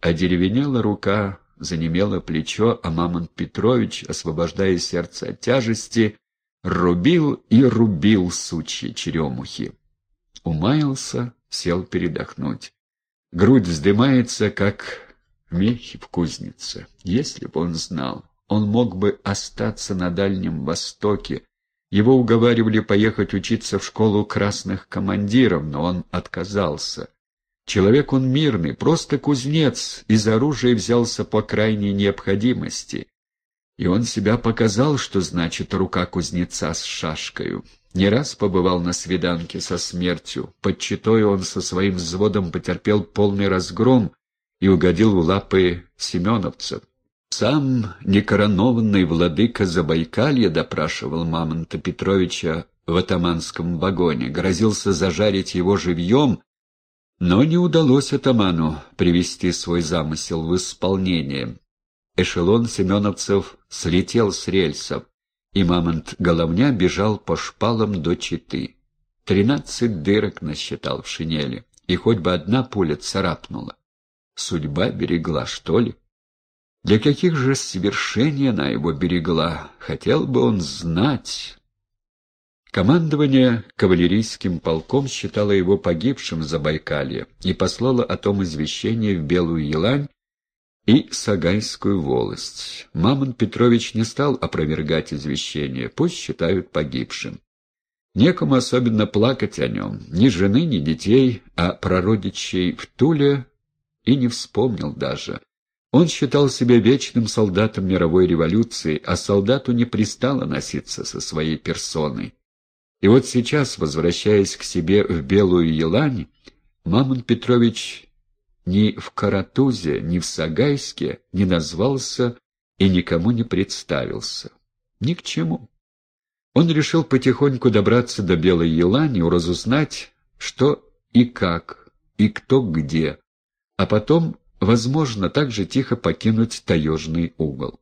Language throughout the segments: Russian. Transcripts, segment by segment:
Одеревенела рука, занемело плечо, а Мамонт Петрович, освобождая сердце от тяжести, рубил и рубил сучьи черемухи. Умаялся, сел передохнуть. Грудь вздымается, как мехи в кузнице. Если бы он знал, он мог бы остаться на Дальнем Востоке. Его уговаривали поехать учиться в школу красных командиров, но он отказался. Человек он мирный, просто кузнец, из оружия взялся по крайней необходимости. И он себя показал, что значит рука кузнеца с шашкою. Не раз побывал на свиданке со смертью. Под читой он со своим взводом потерпел полный разгром и угодил в лапы семеновцев. Сам некоронованный владыка Забайкалья допрашивал Мамонта Петровича в атаманском вагоне, грозился зажарить его живьем, но не удалось атаману привести свой замысел в исполнение. Эшелон семеновцев слетел с рельсов, и Мамонт Головня бежал по шпалам до Читы. Тринадцать дырок насчитал в шинели, и хоть бы одна пуля царапнула. Судьба берегла, что ли? Для каких же свершений она его берегла, хотел бы он знать. Командование кавалерийским полком считало его погибшим за Байкалье и послало о том извещение в Белую Елань и Сагайскую волость. Мамон Петрович не стал опровергать извещение, пусть считают погибшим. Некому особенно плакать о нем, ни жены, ни детей, а прородичей в Туле и не вспомнил даже. Он считал себя вечным солдатом мировой революции, а солдату не пристало носиться со своей персоной. И вот сейчас, возвращаясь к себе в Белую Елань, Мамон Петрович ни в Каратузе, ни в Сагайске не назвался и никому не представился. Ни к чему. Он решил потихоньку добраться до Белой Елани, разузнать, что и как, и кто где, а потом, возможно, также тихо покинуть таежный угол.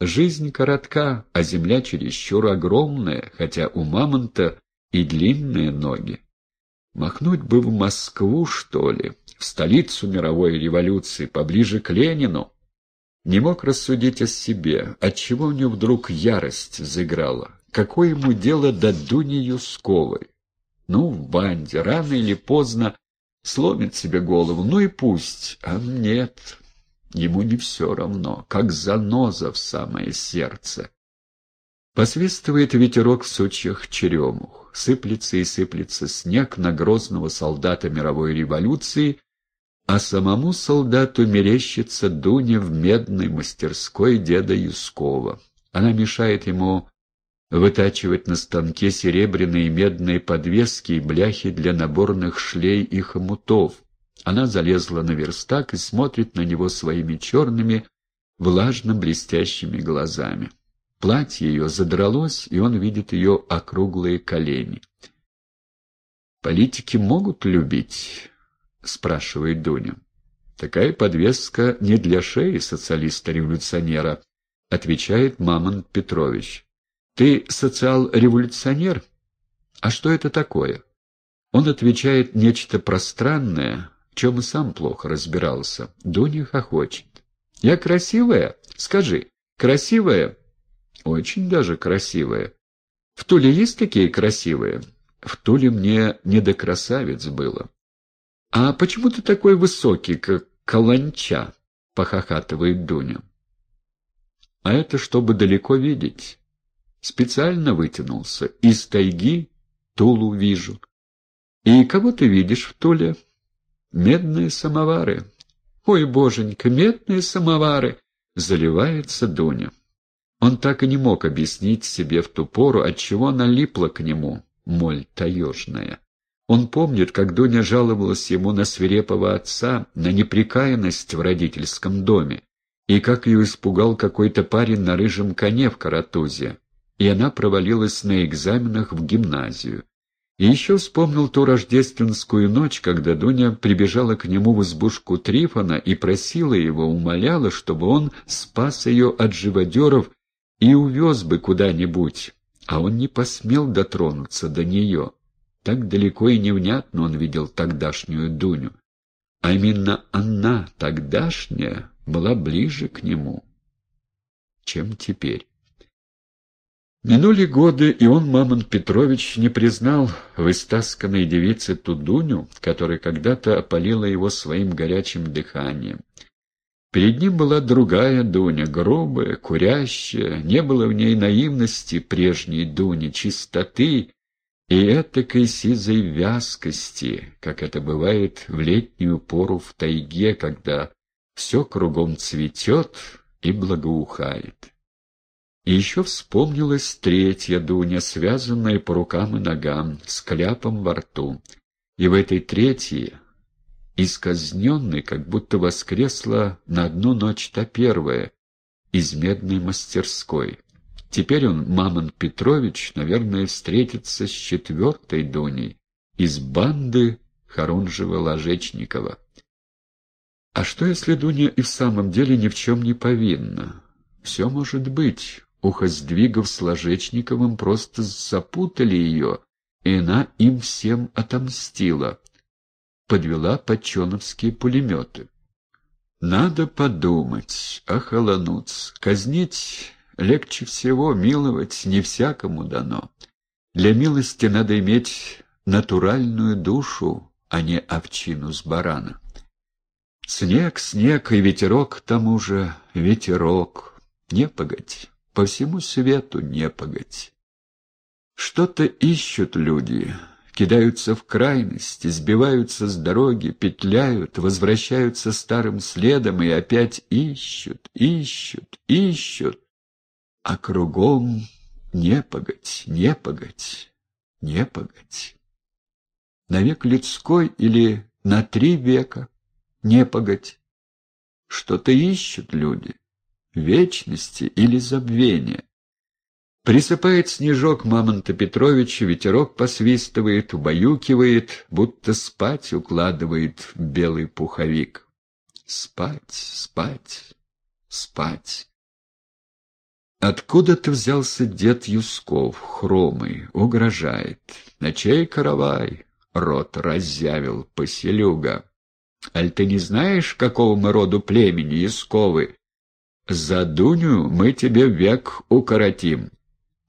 Жизнь коротка, а земля чересчур огромная, хотя у мамонта и длинные ноги. Махнуть бы в Москву, что ли, в столицу мировой революции, поближе к Ленину. Не мог рассудить о себе, отчего у него вдруг ярость взыграла. Какое ему дело до Дуни Юсковой? Ну, в банде, рано или поздно сломит себе голову, ну и пусть. А нет, ему не все равно, как заноза в самое сердце. Посвистывает ветерок в сучьях черемух, сыплется и сыплется снег на грозного солдата мировой революции, а самому солдату мерещится Дуня в медной мастерской деда Юскова. Она мешает ему вытачивать на станке серебряные и медные подвески и бляхи для наборных шлей и хомутов. Она залезла на верстак и смотрит на него своими черными, влажно-блестящими глазами. Платье ее задралось, и он видит ее округлые колени. «Политики могут любить?» — спрашивает Дуня. «Такая подвеска не для шеи социалиста-революционера», — отвечает Мамонт Петрович. «Ты социал-революционер? А что это такое?» Он отвечает нечто пространное, чем сам плохо разбирался. Дуня хохочет. «Я красивая? Скажи, красивая?» Очень даже красивая. В Туле есть такие красивые? В Туле мне не до красавиц было. А почему ты такой высокий, как каланча? Похохатывает Дуня. А это чтобы далеко видеть. Специально вытянулся. Из тайги Тулу вижу. И кого ты видишь в Туле? Медные самовары. Ой, боженька, медные самовары! Заливается Дуня. Он так и не мог объяснить себе в ту пору, отчего налипла к нему моль таежная. Он помнит, как Дуня жаловалась ему на свирепого отца, на неприкаянность в родительском доме, и как ее испугал какой-то парень на рыжем коне в Каратузе, и она провалилась на экзаменах в гимназию. И еще вспомнил ту рождественскую ночь, когда Дуня прибежала к нему в избушку Трифона и просила его, умоляла, чтобы он спас ее от живодеров и увез бы куда-нибудь, а он не посмел дотронуться до нее. Так далеко и невнятно он видел тогдашнюю Дуню. а именно она, тогдашняя, была ближе к нему, чем теперь. Минули годы, и он, Мамон Петрович, не признал в истасканной девице ту Дуню, которая когда-то опалила его своим горячим дыханием. Перед ним была другая Дуня, грубая, курящая, не было в ней наивности прежней Дуни, чистоты и этакой сизой вязкости, как это бывает в летнюю пору в тайге, когда все кругом цветет и благоухает. И еще вспомнилась третья Дуня, связанная по рукам и ногам, с кляпом во рту. И в этой третьей, исказненной, как будто воскресла на одну ночь та первая, из медной мастерской. Теперь он, Мамон Петрович, наверное, встретится с четвертой Дуней из банды Харунжева-Ложечникова. А что, если Дуня и в самом деле ни в чем не повинна? Все может быть. Ухоздвигов с Ложечниковым просто запутали ее, и она им всем отомстила. Подвела подченовские пулеметы. Надо подумать, охолонуться. Казнить легче всего, миловать не всякому дано. Для милости надо иметь натуральную душу, а не овчину с барана. Снег, снег и ветерок к тому же, ветерок, не погодь. По всему свету непогодь. Что-то ищут люди, кидаются в крайность, сбиваются с дороги, петляют, возвращаются старым следом и опять ищут, ищут, ищут. А кругом непогодь, непогодь, непогодь. На век людской или на три века непогодь. Что-то ищут люди вечности или забвения. Присыпает снежок Мамонта Петровича, ветерок посвистывает, убаюкивает, будто спать укладывает белый пуховик. Спать, спать, спать. Откуда-то взялся дед Юсков, хромый, угрожает. Ночей каравай, рот разъявил поселюга. Аль ты не знаешь, какого мы роду племени Юсковы? «За Дуню мы тебе век укоротим».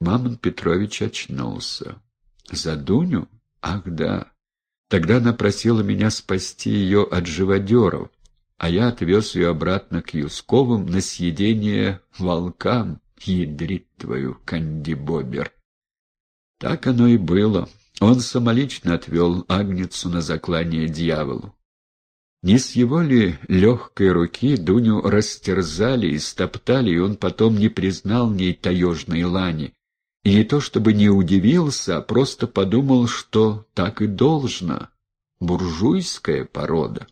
Мамон Петрович очнулся. «За Дуню? Ах, да. Тогда она просила меня спасти ее от живодеров, а я отвез ее обратно к Юсковым на съедение волкам, ядрит твою, кандибобер». Так оно и было. Он самолично отвел Агницу на заклание дьяволу. Не с его ли легкой руки Дуню растерзали и стоптали, и он потом не признал ней таежной лани. И не то чтобы не удивился, а просто подумал, что так и должно. Буржуйская порода.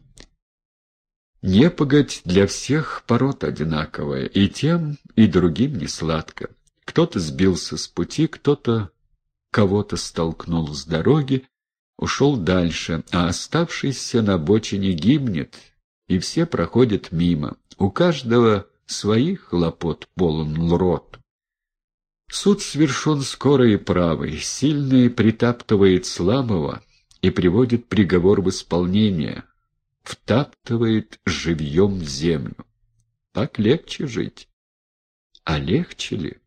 Непогодь для всех пород одинаковая, и тем, и другим не сладко. Кто-то сбился с пути, кто-то кого-то столкнул с дороги, ушел дальше, а оставшийся на бочине гибнет, и все проходят мимо. У каждого своих хлопот полон рот. Суд свершен скоро и правый, сильный притаптывает слабого и приводит приговор в исполнение, втаптывает живьем землю. Так легче жить. А легче ли?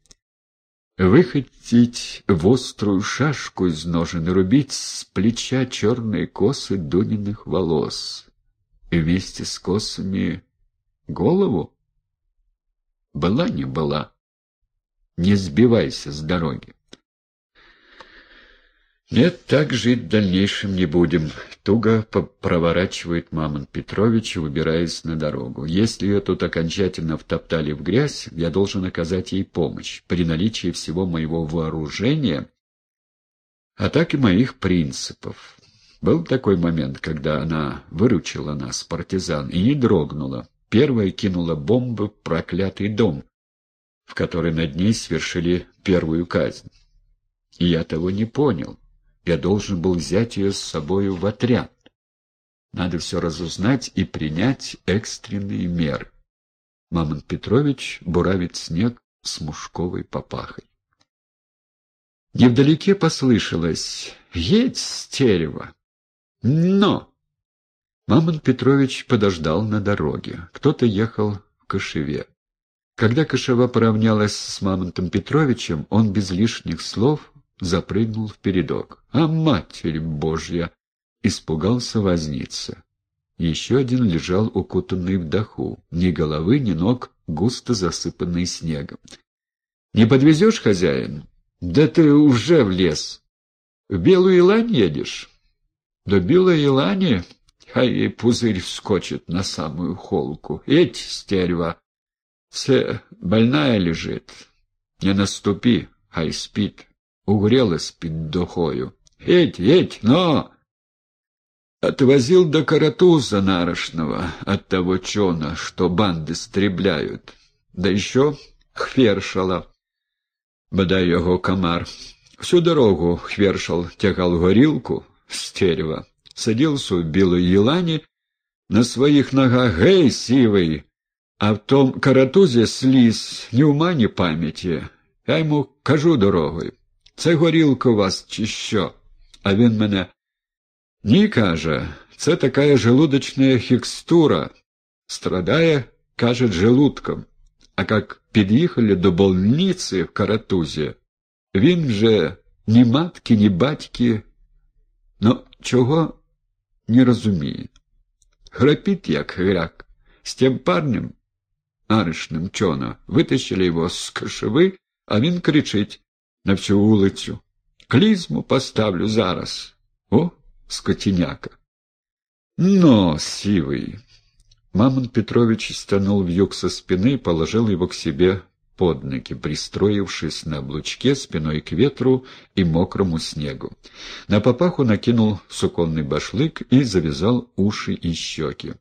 Выхватить в острую шашку из ножен и рубить с плеча черные косы Дуниных волос. И вместе с косами голову? Была не была. Не сбивайся с дороги. Нет, так жить в дальнейшем не будем. Туго проворачивает Мамон Петрович, выбираясь на дорогу. Если ее тут окончательно втоптали в грязь, я должен оказать ей помощь. При наличии всего моего вооружения, а так и моих принципов. Был такой момент, когда она выручила нас, партизан, и не дрогнула. Первая кинула бомбы в проклятый дом, в который над ней свершили первую казнь. И я того не понял. Я должен был взять ее с собою в отряд. Надо все разузнать и принять экстренные меры. Мамон Петрович буравит снег с мушковой папахой. Невдалеке послышалось «Едь, стерево!» «Но!» Мамон Петрович подождал на дороге. Кто-то ехал в Кошеве. Когда Кошева поравнялась с Мамонтом Петровичем, он без лишних слов запрыгнул в передок. «А, Матерь Божья!» — испугался возница. Еще один лежал укутанный в даху, ни головы, ни ног, густо засыпанный снегом. «Не подвезешь, хозяин?» «Да ты уже в лес. В Белую Елань едешь?» «До Белой Елани хай ей пузырь вскочит на самую холку. Эть, стерва, все больная лежит. Не наступи, хай спит. Угрелась під духою. Эть, эть, но!» Отвозил до Каратуза Нарочного от того чона, что банды стребляют. Да еще Хвершала, бодай його комар. Всю дорогу Хвершал тягал горілку, стерва, садился в білій Єлані, на своїх ногах «Гей, сивий!» А в том каратузі сліз ні ума, ні пам'яті. Я йому кажу дорогою. Це горілка у вас, чи що? А він мене. Ні, каже, це така желудочна хікстура. Страдає, каже, желудком. А як під'їхали до больниці в Каратузі, він вже ні матки, ні батьки, ну чого не розуміє. Храпить, як гряк, з тим парнем, аришним чона, витащили його з кошеви, а він кричить на всю вулицю. Клізму поставлю зараз. О, скотиняка. Но, сивый. Мамон Петрович стянул вьюг со спины и положил его к себе под ноги, пристроившись на облучке спиной к ветру и мокрому снегу. На попаху накинул суконный башлык и завязал уши и щеки.